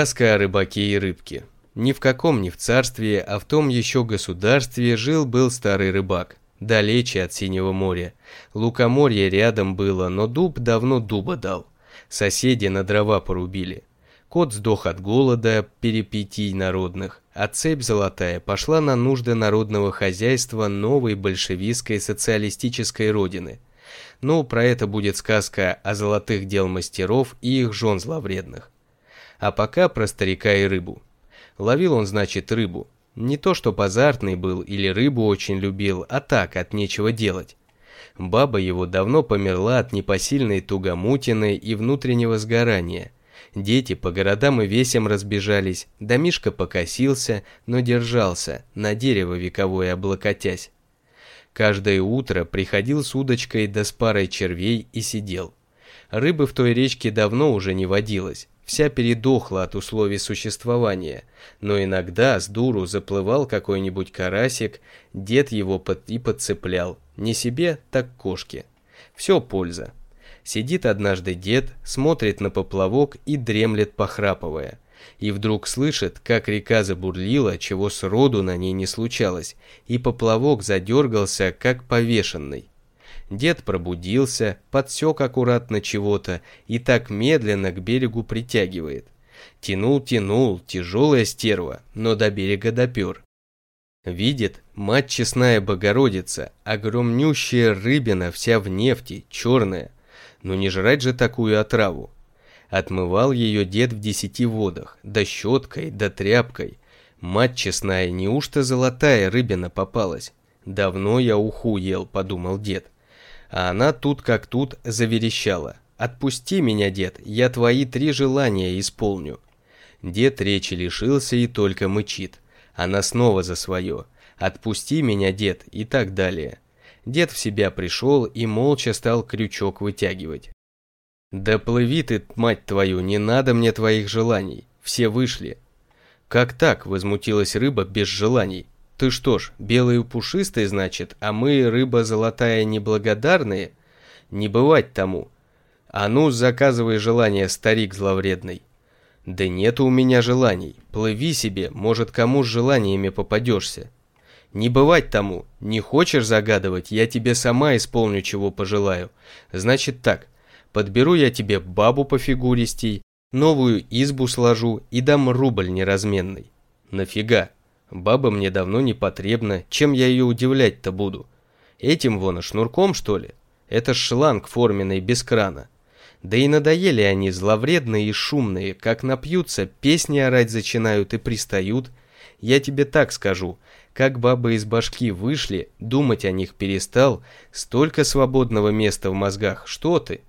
Сказка о рыбаке и рыбке. Ни в каком не в царстве, а в том еще государстве жил-был старый рыбак, далече от Синего моря. Лукоморье рядом было, но дуб давно дуба дал. Соседи на дрова порубили. Кот сдох от голода, перепитий народных, а цепь золотая пошла на нужды народного хозяйства новой большевистской социалистической родины. Ну, про это будет сказка о золотых дел мастеров и их жен зловредных. А пока про старика и рыбу. Ловил он, значит, рыбу. Не то, что позартный был или рыбу очень любил, а так, от нечего делать. Баба его давно померла от непосильной тугомутины и внутреннего сгорания. Дети по городам и весям разбежались, домишка покосился, но держался, на дерево вековое облокотясь. Каждое утро приходил с удочкой да с парой червей и сидел. Рыбы в той речке давно уже не водилось, вся передохла от условий существования, но иногда с дуру заплывал какой-нибудь карасик, дед его под и подцеплял, не себе, так кошке. Все польза. Сидит однажды дед, смотрит на поплавок и дремлет похрапывая. И вдруг слышит, как река забурлила, чего сроду на ней не случалось, и поплавок задергался, как повешенный. Дед пробудился, подсек аккуратно чего-то и так медленно к берегу притягивает. Тянул-тянул, тяжелая стерва, но до берега допер. Видит, мать честная Богородица, огромнющая рыбина, вся в нефти, черная. Ну не жрать же такую отраву. Отмывал ее дед в десяти водах, да щеткой, да тряпкой. Мать честная, неужто золотая рыбина попалась? Давно я уху ел, подумал дед а она тут как тут заверещала. «Отпусти меня, дед, я твои три желания исполню». Дед речи лишился и только мычит. Она снова за свое. «Отпусти меня, дед» и так далее. Дед в себя пришел и молча стал крючок вытягивать. «Да плыви ты, мать твою, не надо мне твоих желаний. Все вышли». «Как так?» – возмутилась рыба без желаний. Ты что ж, белый пушистый, значит, а мы, рыба золотая, неблагодарные? Не бывать тому. А ну, заказывай желание, старик зловредный. Да нет у меня желаний. Плыви себе, может, кому с желаниями попадешься. Не бывать тому. Не хочешь загадывать, я тебе сама исполню, чего пожелаю. Значит так, подберу я тебе бабу по фигуристей, новую избу сложу и дам рубль неразменный. Нафига? Баба мне давно не потребна, чем я ее удивлять-то буду? Этим вон, шнурком, что ли? Это шланг форменный, без крана. Да и надоели они, зловредные и шумные, как напьются, песни орать начинают и пристают. Я тебе так скажу, как бабы из башки вышли, думать о них перестал, столько свободного места в мозгах, что ты?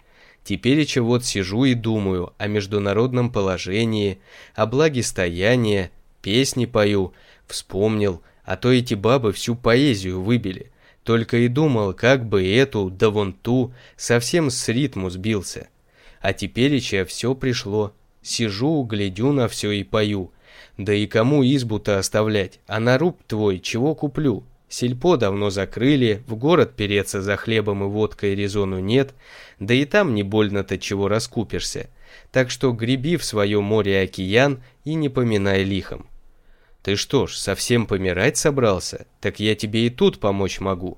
Теперь еще вот сижу и думаю о международном положении, о благостоянии, песни пою, Вспомнил, а то эти бабы всю поэзию выбили. Только и думал, как бы эту, да вон ту, совсем с ритму сбился. А теперь еще все пришло. Сижу, глядю на все и пою. Да и кому избу-то оставлять? А на руб твой чего куплю? Сельпо давно закрыли, в город переться за хлебом и водкой резону нет, да и там не больно-то чего раскупишься. Так что греби в свое море-океан и не поминай лихом. Ты что ж, совсем помирать собрался? Так я тебе и тут помочь могу.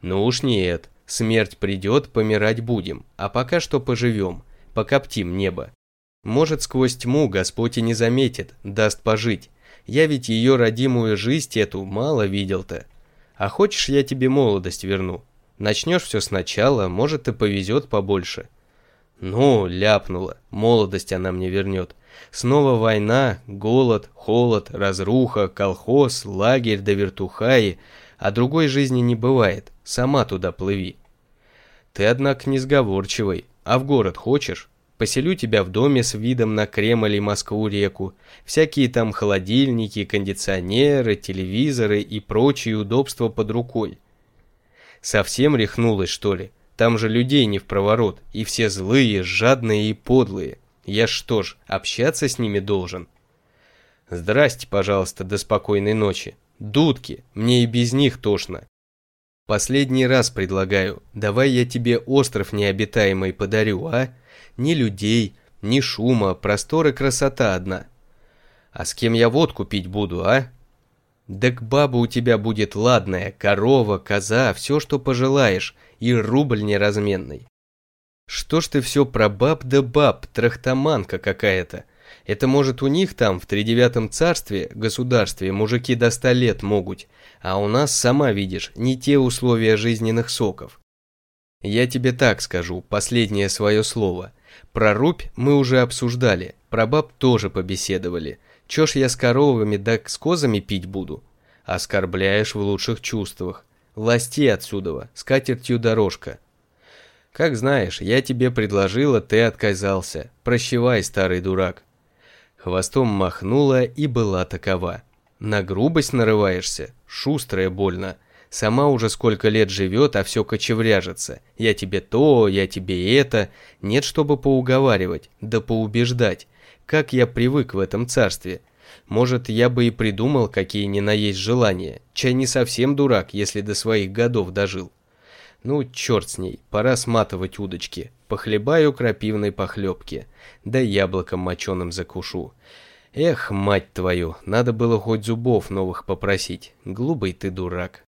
Ну уж нет, смерть придет, помирать будем, а пока что поживем, покоптим небо. Может, сквозь тьму Господь и не заметит, даст пожить. Я ведь ее родимую жизнь эту мало видел-то. А хочешь, я тебе молодость верну? Начнешь все сначала, может, и повезет побольше. Ну, ляпнула, молодость она мне вернет. Снова война, голод, холод, разруха, колхоз, лагерь до вертухаи, а другой жизни не бывает, сама туда плыви. Ты, однако, не сговорчивый, а в город хочешь? Поселю тебя в доме с видом на Кремль и Москву-реку, всякие там холодильники, кондиционеры, телевизоры и прочие удобства под рукой. Совсем рехнулась, что ли? Там же людей не в проворот, и все злые, жадные и подлые. Я что ж, общаться с ними должен? Здрасте, пожалуйста, до спокойной ночи. Дудки, мне и без них тошно. Последний раз предлагаю, давай я тебе остров необитаемый подарю, а? Ни людей, ни шума, простор красота одна. А с кем я водку пить буду, а? Так баба у тебя будет ладная, корова, коза, все, что пожелаешь, и рубль неразменный. Что ж ты все про баб да баб, трахтаманка какая-то. Это может у них там, в тридевятом царстве, государстве, мужики до ста лет могут, а у нас, сама видишь, не те условия жизненных соков. Я тебе так скажу, последнее свое слово. Про рубь мы уже обсуждали, про баб тоже побеседовали. Чё ж я с коровами да с козами пить буду? Оскорбляешь в лучших чувствах. Ласти отсюда, с катертью дорожка. Как знаешь, я тебе предложила, ты отказался. Прощевай, старый дурак. Хвостом махнула и была такова. На грубость нарываешься? Шустрая больно. Сама уже сколько лет живет, а все кочевряжется. Я тебе то, я тебе это. Нет, чтобы поуговаривать, да поубеждать. Как я привык в этом царстве. Может, я бы и придумал, какие ни на есть желания. Чай не совсем дурак, если до своих годов дожил. Ну, черт с ней, пора сматывать удочки. Похлебаю крапивной похлебки. Да яблоком моченым закушу. Эх, мать твою, надо было хоть зубов новых попросить. Глупый ты дурак.